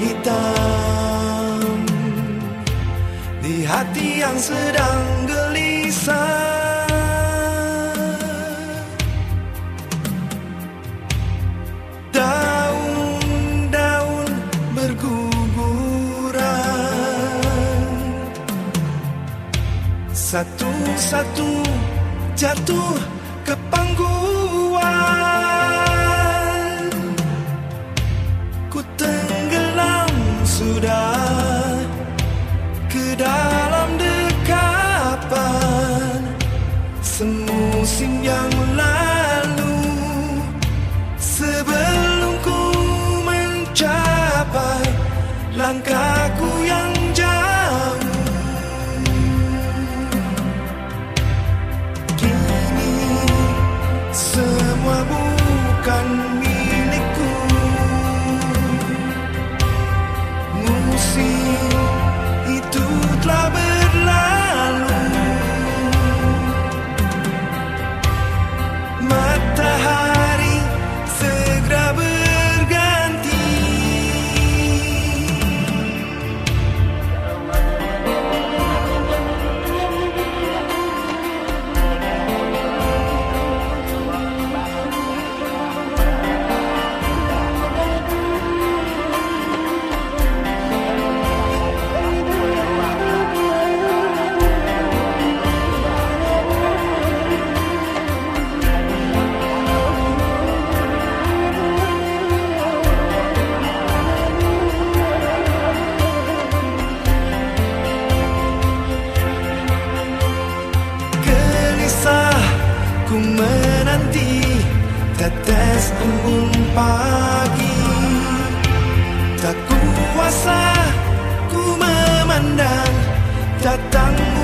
گیتا دیہاتی آنسر انگلی ساؤن ڈاؤن برگو گور ستوں ستوں جتو کپگوا سن سنگ لال سبل چاپا لگا سم منڈل